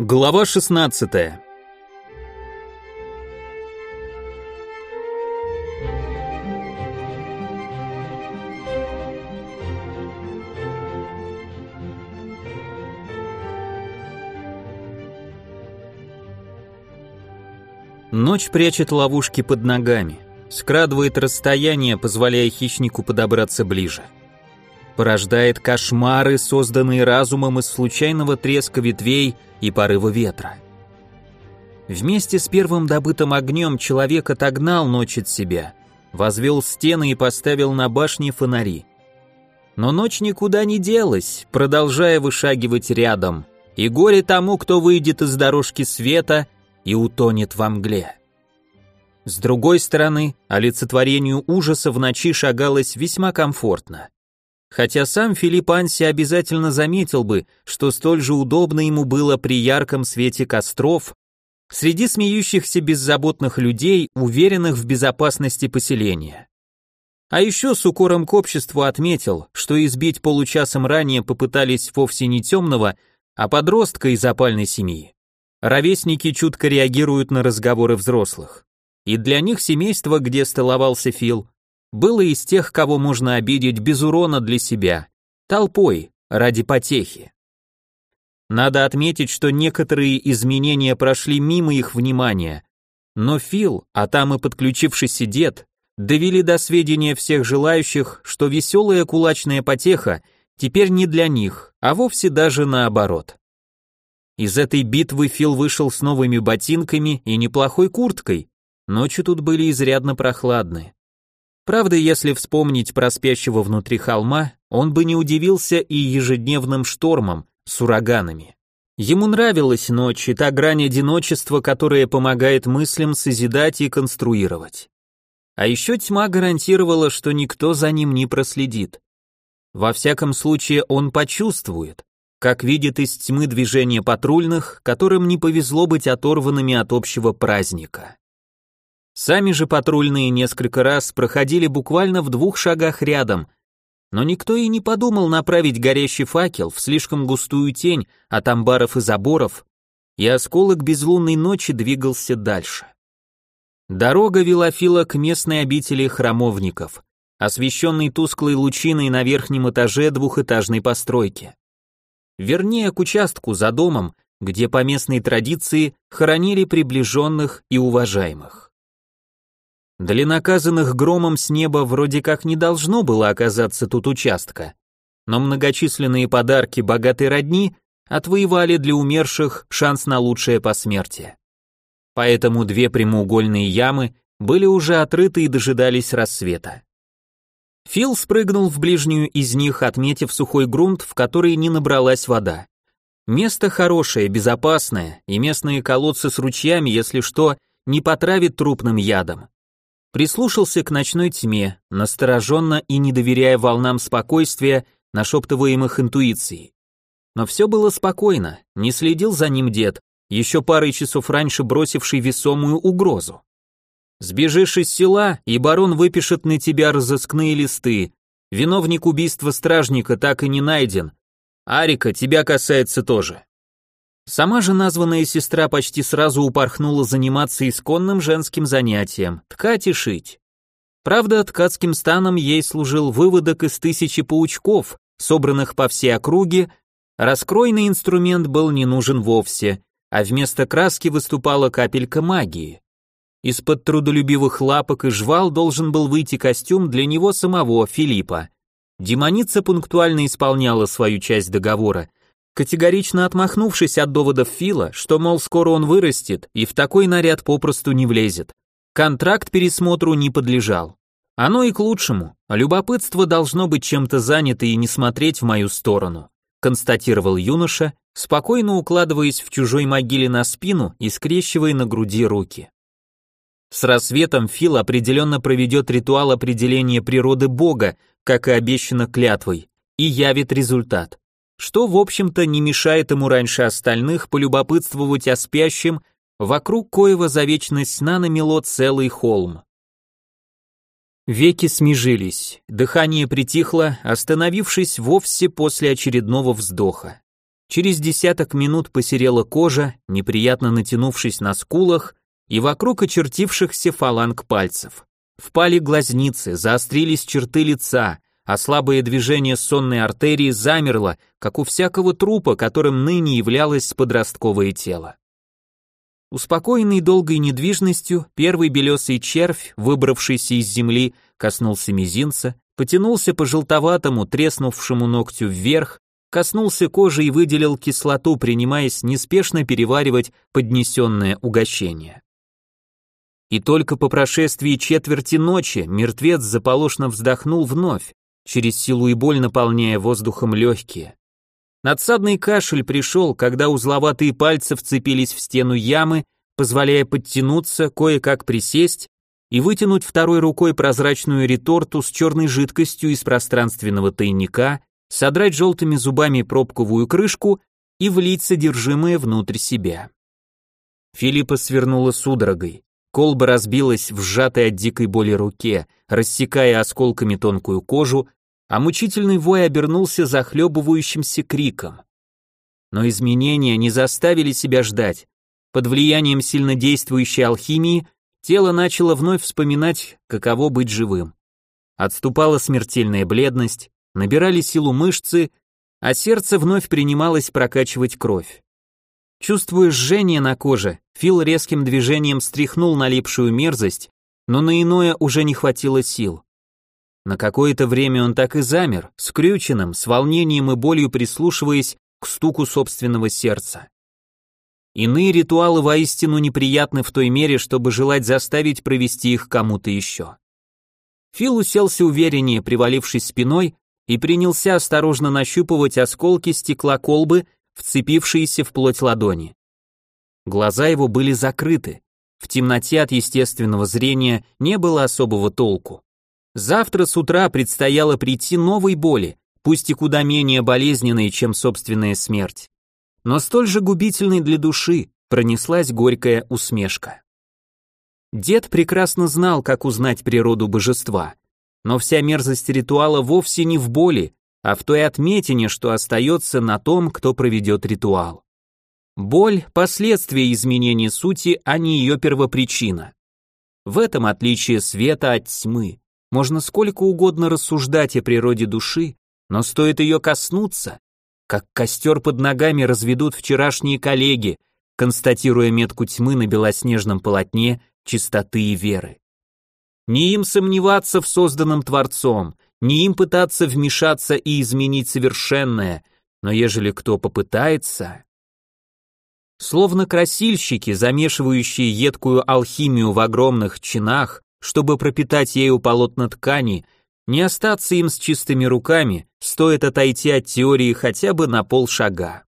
Глава 16. Ночь прячет ловушки под ногами, скрадывает расстояние, позволяя хищнику подобраться ближе. Порождает кошмары, созданные разумом из случайного треска ветвей и порыва ветра. Вместе с первым добытым огнем человек отогнал ночь от себя, возвел стены и поставил на башне фонари. Но ночь никуда не делась, продолжая вышагивать рядом, и горе тому, кто выйдет из дорожки света и утонет во мгле. С другой стороны, олицетворению ужаса в ночи шагалось весьма комфортно. Хотя сам Филипп Анси обязательно заметил бы, что столь же удобно ему было при ярком свете костров, среди смеющихся беззаботных людей, уверенных в безопасности поселения. А еще с укором к обществу отметил, что избить получасом ранее попытались вовсе не темного, а подростка из опальной семьи. Ровесники чутко реагируют на разговоры взрослых. И для них семейство, где столовался Фил, было из тех, кого можно обидеть без урона для себя, толпой, ради потехи. Надо отметить, что некоторые изменения прошли мимо их внимания, но Фил, а там и подключившийся дед, довели до сведения всех желающих, что веселая кулачная потеха теперь не для них, а вовсе даже наоборот. Из этой битвы Фил вышел с новыми ботинками и неплохой курткой, ночи тут были изрядно прохладны. Правда, если вспомнить про спящего внутри холма, он бы не удивился и ежедневным штормам с ураганами. Ему нравилась ночь и та грань одиночества, которая помогает мыслям созидать и конструировать. А еще тьма гарантировала, что никто за ним не проследит. Во всяком случае, он почувствует, как видит из тьмы движение патрульных, которым не повезло быть оторванными от общего праздника. Сами же патрульные несколько раз проходили буквально в двух шагах рядом, но никто и не подумал направить горящий факел в слишком густую тень от амбаров и заборов, и осколок безлунной ночи двигался дальше. Дорога вела Фила к местной обители храмовников, освещенной тусклой лучиной на верхнем этаже двухэтажной постройки. Вернее, к участку за домом, где по местной традиции хоронили приближенных и уважаемых. Для наказанных громом с неба вроде как не должно было оказаться тут участка, но многочисленные подарки богатой родни отвоевали для умерших шанс на лучшее посмертие. Поэтому две прямоугольные ямы были уже отрыты и дожидались рассвета. Фил спрыгнул в ближнюю из них, отметив сухой грунт, в который не набралась вода. Место хорошее, безопасное, и местные колодцы с ручьями, если что, не потравит трупным ядом. Прислушался к ночной тьме, настороженно и не доверяя волнам спокойствия, нашептываемых интуицией. Но все было спокойно, не следил за ним дед, еще парой часов раньше бросивший весомую угрозу. Сбежишь из села, и барон выпишет на тебя разыскные листы. Виновник убийства стражника так и не найден. Арика, тебя касается тоже. Сама же названная сестра почти сразу упорхнула заниматься исконным женским занятием – ткать и шить. Правда, ткацким станом ей служил выводок из тысячи паучков, собранных по всей округе, раскройный инструмент был не нужен вовсе, а вместо краски выступала капелька магии. Из-под трудолюбивых лапок и жвал должен был выйти костюм для него самого, Филиппа. Демоница пунктуально исполняла свою часть договора, категорично отмахнувшись от доводов Фила, что, мол, скоро он вырастет и в такой наряд попросту не влезет. Контракт пересмотру не подлежал. Оно и к лучшему. Любопытство должно быть чем-то занято и не смотреть в мою сторону, констатировал юноша, спокойно укладываясь в чужой могиле на спину и скрещивая на груди руки. С рассветом Фил определенно проведет ритуал определения природы Бога, как и обещано клятвой, и явит результат что, в общем-то, не мешает ему раньше остальных полюбопытствовать о спящем, вокруг коего за вечность сна намело целый холм. Веки смежились, дыхание притихло, остановившись вовсе после очередного вздоха. Через десяток минут посерела кожа, неприятно натянувшись на скулах и вокруг очертившихся фаланг пальцев. Впали глазницы, заострились черты лица, а слабое движение сонной артерии замерло, как у всякого трупа, которым ныне являлось подростковое тело. Успокоенный долгой недвижностью, первый белесый червь, выбравшийся из земли, коснулся мизинца, потянулся по желтоватому, треснувшему ногтю вверх, коснулся кожи и выделил кислоту, принимаясь неспешно переваривать поднесенное угощение. И только по прошествии четверти ночи мертвец заполошно вздохнул вновь, через силу и боль наполняя воздухом легкие. Надсадный кашель пришел, когда узловатые пальцы вцепились в стену ямы, позволяя подтянуться, кое-как присесть и вытянуть второй рукой прозрачную реторту с черной жидкостью из пространственного тайника, содрать желтыми зубами пробковую крышку и влить содержимое внутрь себя. Филиппа свернула судорогой. Колба разбилась в сжатой от дикой боли руке, рассекая осколками тонкую кожу, а мучительный вой обернулся захлебывающимся криком. Но изменения не заставили себя ждать. Под влиянием сильнодействующей алхимии тело начало вновь вспоминать, каково быть живым. Отступала смертельная бледность, набирали силу мышцы, а сердце вновь принималось прокачивать кровь. Чувствуя жжение на коже, Фил резким движением стряхнул налипшую мерзость, но на иное уже не хватило сил. На какое-то время он так и замер, скрюченным, с волнением и болью прислушиваясь к стуку собственного сердца. Иные ритуалы воистину неприятны в той мере, чтобы желать заставить провести их кому-то еще. Фил уселся увереннее, привалившись спиной, и принялся осторожно нащупывать осколки стекла колбы, вцепившиеся в плоть ладони. Глаза его были закрыты. В темноте от естественного зрения не было особого толку. Завтра с утра предстояло прийти новой боли, пусть и куда менее болезненной, чем собственная смерть. Но столь же губительной для души пронеслась горькая усмешка. Дед прекрасно знал, как узнать природу божества, но вся мерзость ритуала вовсе не в боли, а в той отметине, что остается на том, кто проведет ритуал. Боль – последствия изменения сути, а не ее первопричина. В этом отличие света от тьмы. Можно сколько угодно рассуждать о природе души, но стоит ее коснуться, как костер под ногами разведут вчерашние коллеги, констатируя метку тьмы на белоснежном полотне чистоты и веры. Не им сомневаться в созданном Творцом, не им пытаться вмешаться и изменить совершенное, но ежели кто попытается... Словно красильщики, замешивающие едкую алхимию в огромных чинах, чтобы пропитать ею полотна ткани, не остаться им с чистыми руками, стоит отойти от теории хотя бы на полшага.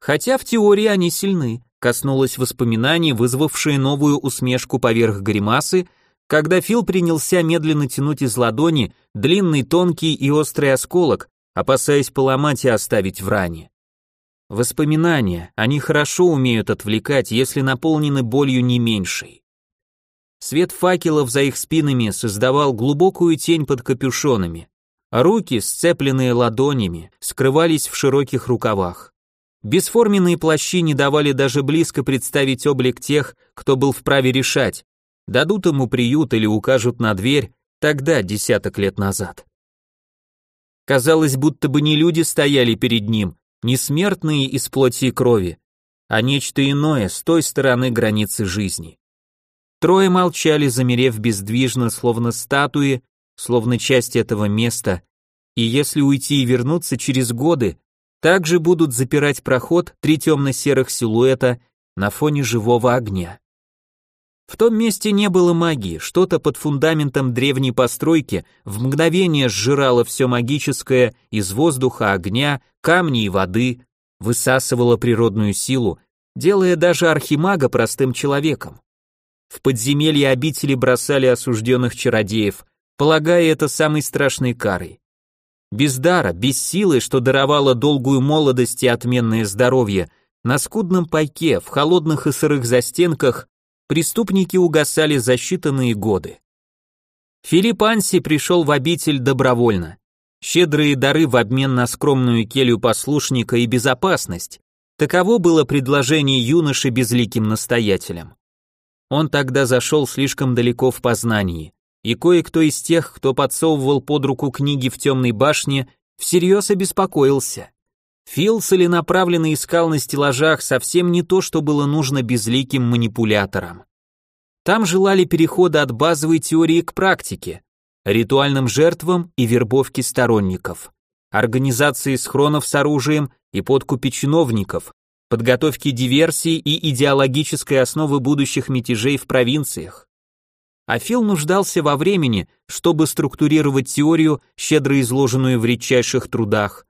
Хотя в теории они сильны, коснулось воспоминаний, вызвавшие новую усмешку поверх гримасы, когда Фил принялся медленно тянуть из ладони длинный, тонкий и острый осколок, опасаясь поломать и оставить в ране. Воспоминания, они хорошо умеют отвлекать, если наполнены болью не меньшей. Свет факелов за их спинами создавал глубокую тень под капюшонами, а руки, сцепленные ладонями, скрывались в широких рукавах. Бесформенные плащи не давали даже близко представить облик тех, кто был вправе решать, дадут ему приют или укажут на дверь, тогда, десяток лет назад. Казалось, будто бы не люди стояли перед ним, не смертные из плоти и крови, а нечто иное с той стороны границы жизни. Трое молчали, замерев бездвижно, словно статуи, словно часть этого места, и если уйти и вернуться через годы, также будут запирать проход три темно-серых силуэта на фоне живого огня. В том месте не было магии, что-то под фундаментом древней постройки в мгновение сжирало все магическое из воздуха, огня, камней и воды, высасывало природную силу, делая даже архимага простым человеком. В подземелье обители бросали осужденных чародеев, полагая это самой страшной карой. Без дара, без силы, что даровало долгую молодость и отменное здоровье, на скудном пайке, в холодных и сырых застенках преступники угасали за считанные годы. Филипп Анси пришел в обитель добровольно. щедрые дары в обмен на скромную келью послушника и безопасность. Таково было предложение юноши безликим настоятелем. Он тогда зашел слишком далеко в познании, и кое-кто из тех, кто подсовывал под руку книги в темной башне, всерьез обеспокоился. Фил целенаправленно искал на стеллажах совсем не то, что было нужно безликим манипуляторам. Там желали перехода от базовой теории к практике, ритуальным жертвам и вербовке сторонников, организации схронов с оружием и подкупе чиновников, подготовки диверсий и идеологической основы будущих мятежей в провинциях. А Фил нуждался во времени, чтобы структурировать теорию, щедро изложенную в редчайших трудах,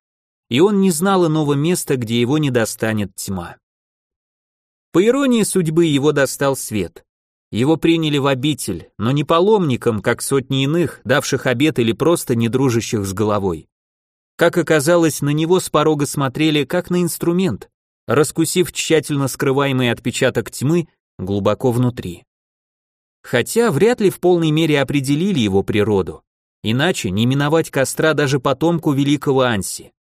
и он не знал иного места, где его не достанет тьма. По иронии судьбы его достал свет. Его приняли в обитель, но не паломником, как сотни иных, давших обет или просто не дружащих с головой. Как оказалось, на него с порога смотрели как на инструмент, раскусив тщательно скрываемый отпечаток тьмы глубоко внутри. Хотя вряд ли в полной мере определили его природу, иначе не миновать костра даже потомку великого Анси.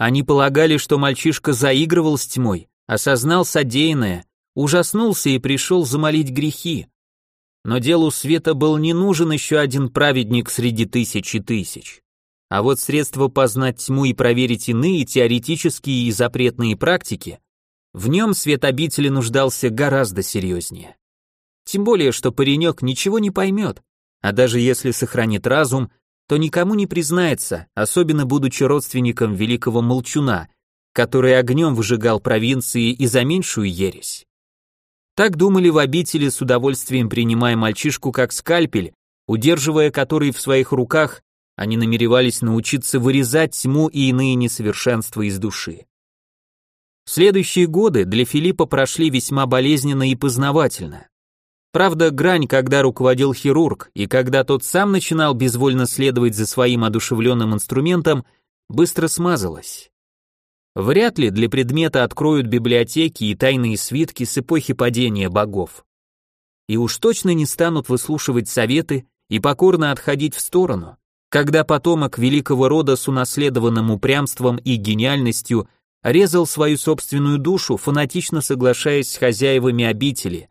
Они полагали, что мальчишка заигрывал с тьмой, осознал содеянное, ужаснулся и пришел замолить грехи. Но делу света был не нужен еще один праведник среди тысяч и тысяч. А вот средство познать тьму и проверить иные теоретические и запретные практики, в нем свет обители нуждался гораздо серьезнее. Тем более, что паренек ничего не поймет, а даже если сохранит разум, то никому не признается, особенно будучи родственником великого молчуна, который огнем выжигал провинции и за меньшую ересь. Так думали в обители с удовольствием принимая мальчишку как скальпель, удерживая который в своих руках, они намеревались научиться вырезать тьму и иные несовершенства из души. Следующие годы для Филиппа прошли весьма болезненно и познавательно. Правда, грань, когда руководил хирург, и когда тот сам начинал безвольно следовать за своим одушевленным инструментом, быстро смазалась. Вряд ли для предмета откроют библиотеки и тайные свитки с эпохи падения богов. И уж точно не станут выслушивать советы и покорно отходить в сторону, когда потомок великого рода с унаследованным упрямством и гениальностью резал свою собственную душу, фанатично соглашаясь с хозяевами обители,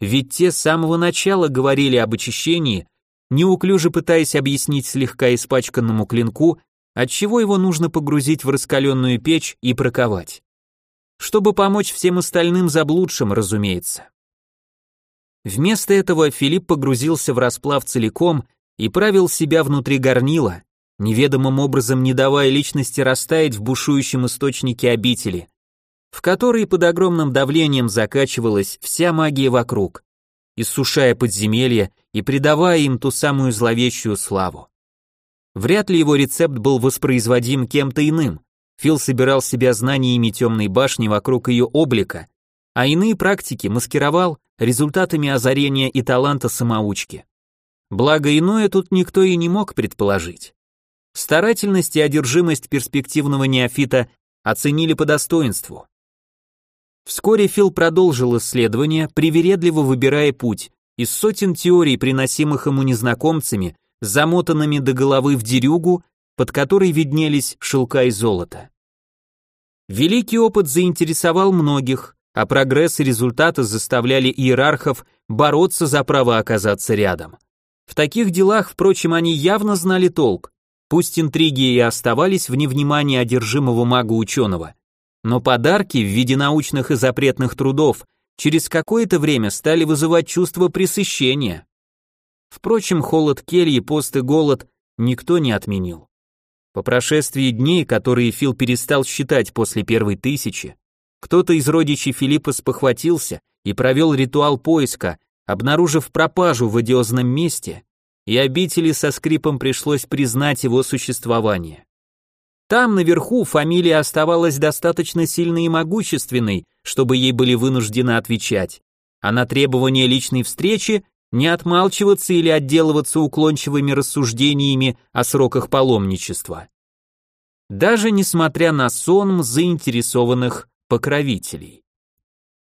ведь те с самого начала говорили об очищении, неуклюже пытаясь объяснить слегка испачканному клинку, отчего его нужно погрузить в раскаленную печь и проковать. Чтобы помочь всем остальным заблудшим, разумеется. Вместо этого Филипп погрузился в расплав целиком и правил себя внутри горнила, неведомым образом не давая личности растаять в бушующем источнике обители, в который под огромным давлением закачивалась вся магия вокруг, иссушая подземелья и придавая им ту самую зловещую славу. Вряд ли его рецепт был воспроизводим кем-то иным. Фил собирал себя знаниями темной башни вокруг ее облика, а иные практики маскировал результатами озарения и таланта самоучки. Благо иное тут никто и не мог предположить. Старательность и одержимость перспективного неофита оценили по достоинству. Вскоре Фил продолжил исследование, привередливо выбирая путь из сотен теорий, приносимых ему незнакомцами, замотанными до головы в дерюгу, под которой виднелись шелка и золото. Великий опыт заинтересовал многих, а прогресс и результаты заставляли иерархов бороться за право оказаться рядом. В таких делах, впрочем, они явно знали толк, пусть интриги и оставались вне внимания одержимого мага-ученого, но подарки в виде научных и запретных трудов через какое-то время стали вызывать чувство пресыщения. Впрочем, холод кельи, пост и голод никто не отменил. По прошествии дней, которые Фил перестал считать после первой тысячи, кто-то из родичей Филиппа спохватился и провел ритуал поиска, обнаружив пропажу в одиозном месте, и обители со скрипом пришлось признать его существование. Там, наверху, фамилия оставалась достаточно сильной и могущественной, чтобы ей были вынуждены отвечать, а на требование личной встречи не отмалчиваться или отделываться уклончивыми рассуждениями о сроках паломничества. Даже несмотря на сон заинтересованных покровителей.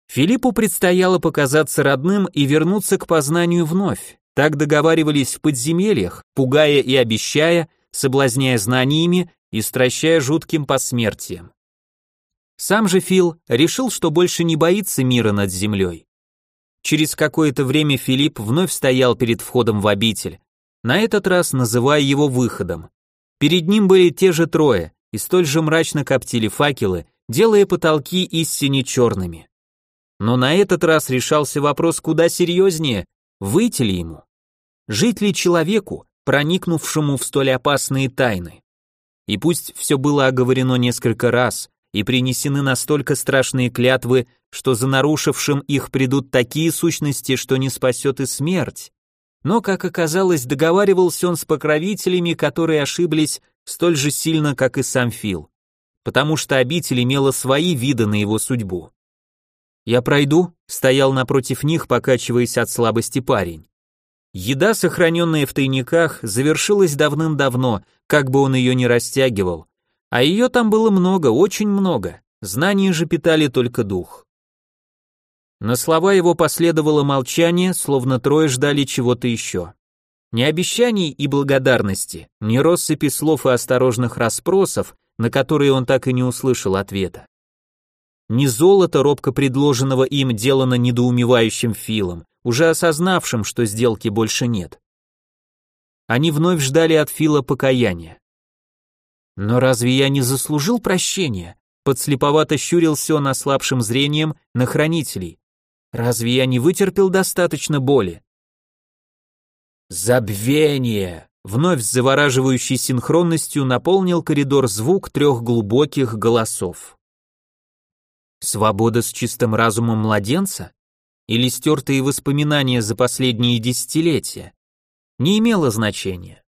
Филиппу предстояло показаться родным и вернуться к познанию вновь. Так договаривались в подземельях, пугая и обещая, соблазняя знаниями и стращая жутким посмертием. Сам же Фил решил, что больше не боится мира над землей. Через какое-то время Филипп вновь стоял перед входом в обитель, на этот раз называя его выходом. Перед ним были те же трое, и столь же мрачно коптили факелы, делая потолки истине черными. Но на этот раз решался вопрос куда серьезнее, выйти ли ему? Жить ли человеку, проникнувшему в столь опасные тайны? И пусть все было оговорено несколько раз, и принесены настолько страшные клятвы, что за нарушившим их придут такие сущности, что не спасет и смерть. Но, как оказалось, договаривался он с покровителями, которые ошиблись столь же сильно, как и сам Фил, потому что обитель имела свои виды на его судьбу. «Я пройду», — стоял напротив них, покачиваясь от слабости парень. Еда, сохраненная в тайниках, завершилась давным-давно, как бы он ее ни растягивал, а ее там было много, очень много, знания же питали только дух. На слова его последовало молчание, словно трое ждали чего-то еще. Ни обещаний и благодарности, ни россыпи слов и осторожных расспросов, на которые он так и не услышал ответа. Ни золото, робко предложенного им, делано недоумевающим Филом, уже осознавшим, что сделки больше нет. Они вновь ждали от Фила покаяния. Но разве я не заслужил прощения? Подслеповато щурился он ослабшим зрением на хранителей. Разве я не вытерпел достаточно боли? Забвение! Вновь с завораживающей синхронностью наполнил коридор звук трех глубоких голосов. Свобода с чистым разумом младенца? Или стертые воспоминания за последние десятилетия? Не имело значения.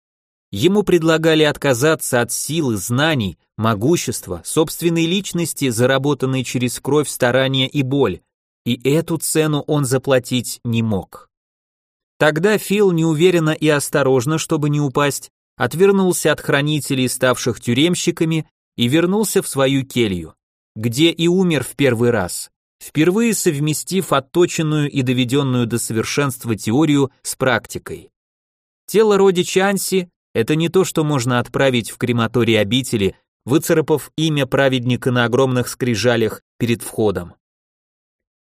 Ему предлагали отказаться от силы, знаний, могущества, собственной личности, заработанной через кровь, старания и боль, и эту цену он заплатить не мог. Тогда Фил неуверенно и осторожно, чтобы не упасть, отвернулся от хранителей, ставших тюремщиками, и вернулся в свою келью, где и умер в первый раз, впервые совместив отточенную и доведенную до совершенства теорию с практикой. Тело родича Анси – это не то, что можно отправить в крематорий обители, выцарапав имя праведника на огромных скрижалях перед входом.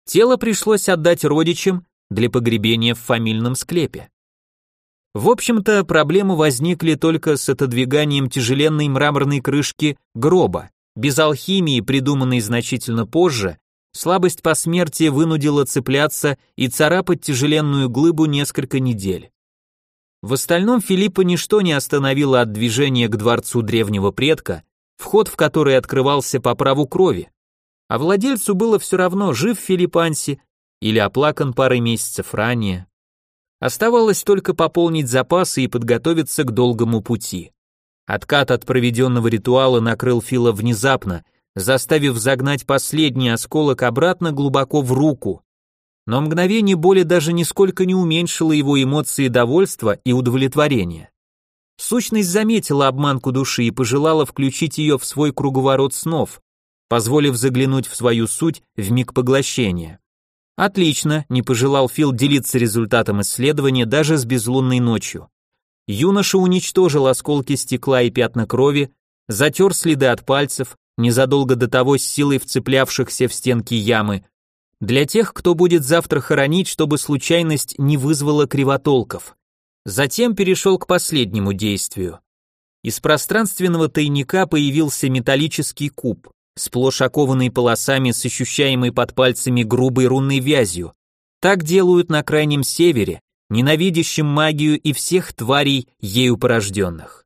Тело пришлось отдать родичам для погребения в фамильном склепе. В общем-то, проблемы возникли только с отодвиганием тяжеленной мраморной крышки гроба. Без алхимии, придуманной значительно позже, слабость посмертия вынудила цепляться и царапать тяжеленную глыбу несколько недель. В остальном Филиппа ничто не остановило от движения к дворцу древнего предка, вход в который открывался по праву крови. А владельцу было все равно, жив Филиппанси или оплакан парой месяцев ранее. Оставалось только пополнить запасы и подготовиться к долгому пути. Откат от проведенного ритуала накрыл Фила внезапно, заставив загнать последний осколок обратно глубоко в руку. Но мгновение боли даже нисколько не уменьшило его эмоции довольства и удовлетворения. Сущность заметила обманку души и пожелала включить ее в свой круговорот снов, позволив заглянуть в свою суть в миг поглощения. Отлично, не пожелал Фил делиться результатом исследования даже с безлунной ночью. Юноша уничтожил осколки стекла и пятна крови, затер следы от пальцев, незадолго до того с силой вцеплявшихся в стенки ямы, для тех, кто будет завтра хоронить, чтобы случайность не вызвала кривотолков. Затем перешел к последнему действию. Из пространственного тайника появился металлический куб сплошь окованный полосами с ощущаемой под пальцами грубой рунной вязью. Так делают на крайнем севере, ненавидящим магию и всех тварей, ею порожденных.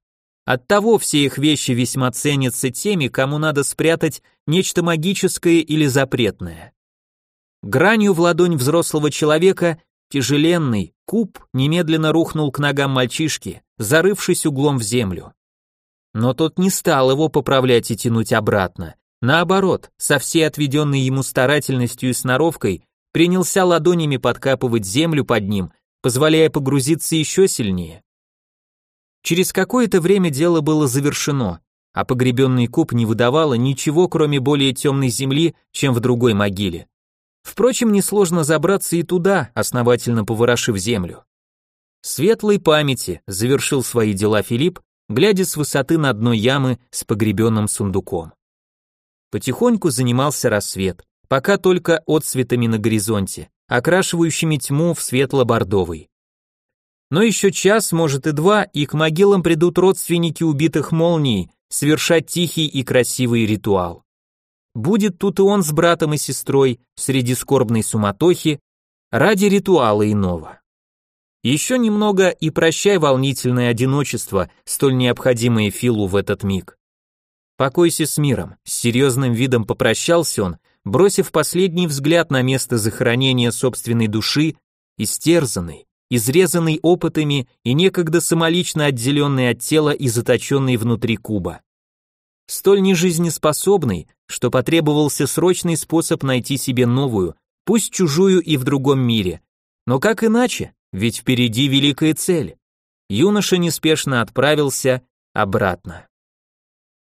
Оттого все их вещи весьма ценятся теми, кому надо спрятать нечто магическое или запретное. Гранью в ладонь взрослого человека тяжеленный куб немедленно рухнул к ногам мальчишки, зарывшись углом в землю. Но тот не стал его поправлять и тянуть обратно, Наоборот, со всей отведенной ему старательностью и сноровкой принялся ладонями подкапывать землю под ним, позволяя погрузиться еще сильнее. Через какое-то время дело было завершено, а погребенный куб не выдавало ничего, кроме более темной земли, чем в другой могиле. Впрочем, несложно забраться и туда, основательно поворошив землю. Светлой памяти завершил свои дела Филипп, глядя с высоты на дно ямы с погребенным сундуком. Потихоньку занимался рассвет, пока только отсветами на горизонте, окрашивающими тьму в светло-бордовый. Но еще час, может и два, и к могилам придут родственники убитых молний совершать тихий и красивый ритуал. Будет тут и он с братом и сестрой среди скорбной суматохи ради ритуала иного. Еще немного и прощай волнительное одиночество, столь необходимое Филу в этот миг. Покойся с миром, с серьезным видом попрощался он, бросив последний взгляд на место захоронения собственной души, истерзанный, изрезанный опытами и некогда самолично отделенный от тела и заточенный внутри куба. Столь нежизнеспособный, что потребовался срочный способ найти себе новую, пусть чужую и в другом мире. Но как иначе? Ведь впереди великая цель. Юноша неспешно отправился обратно.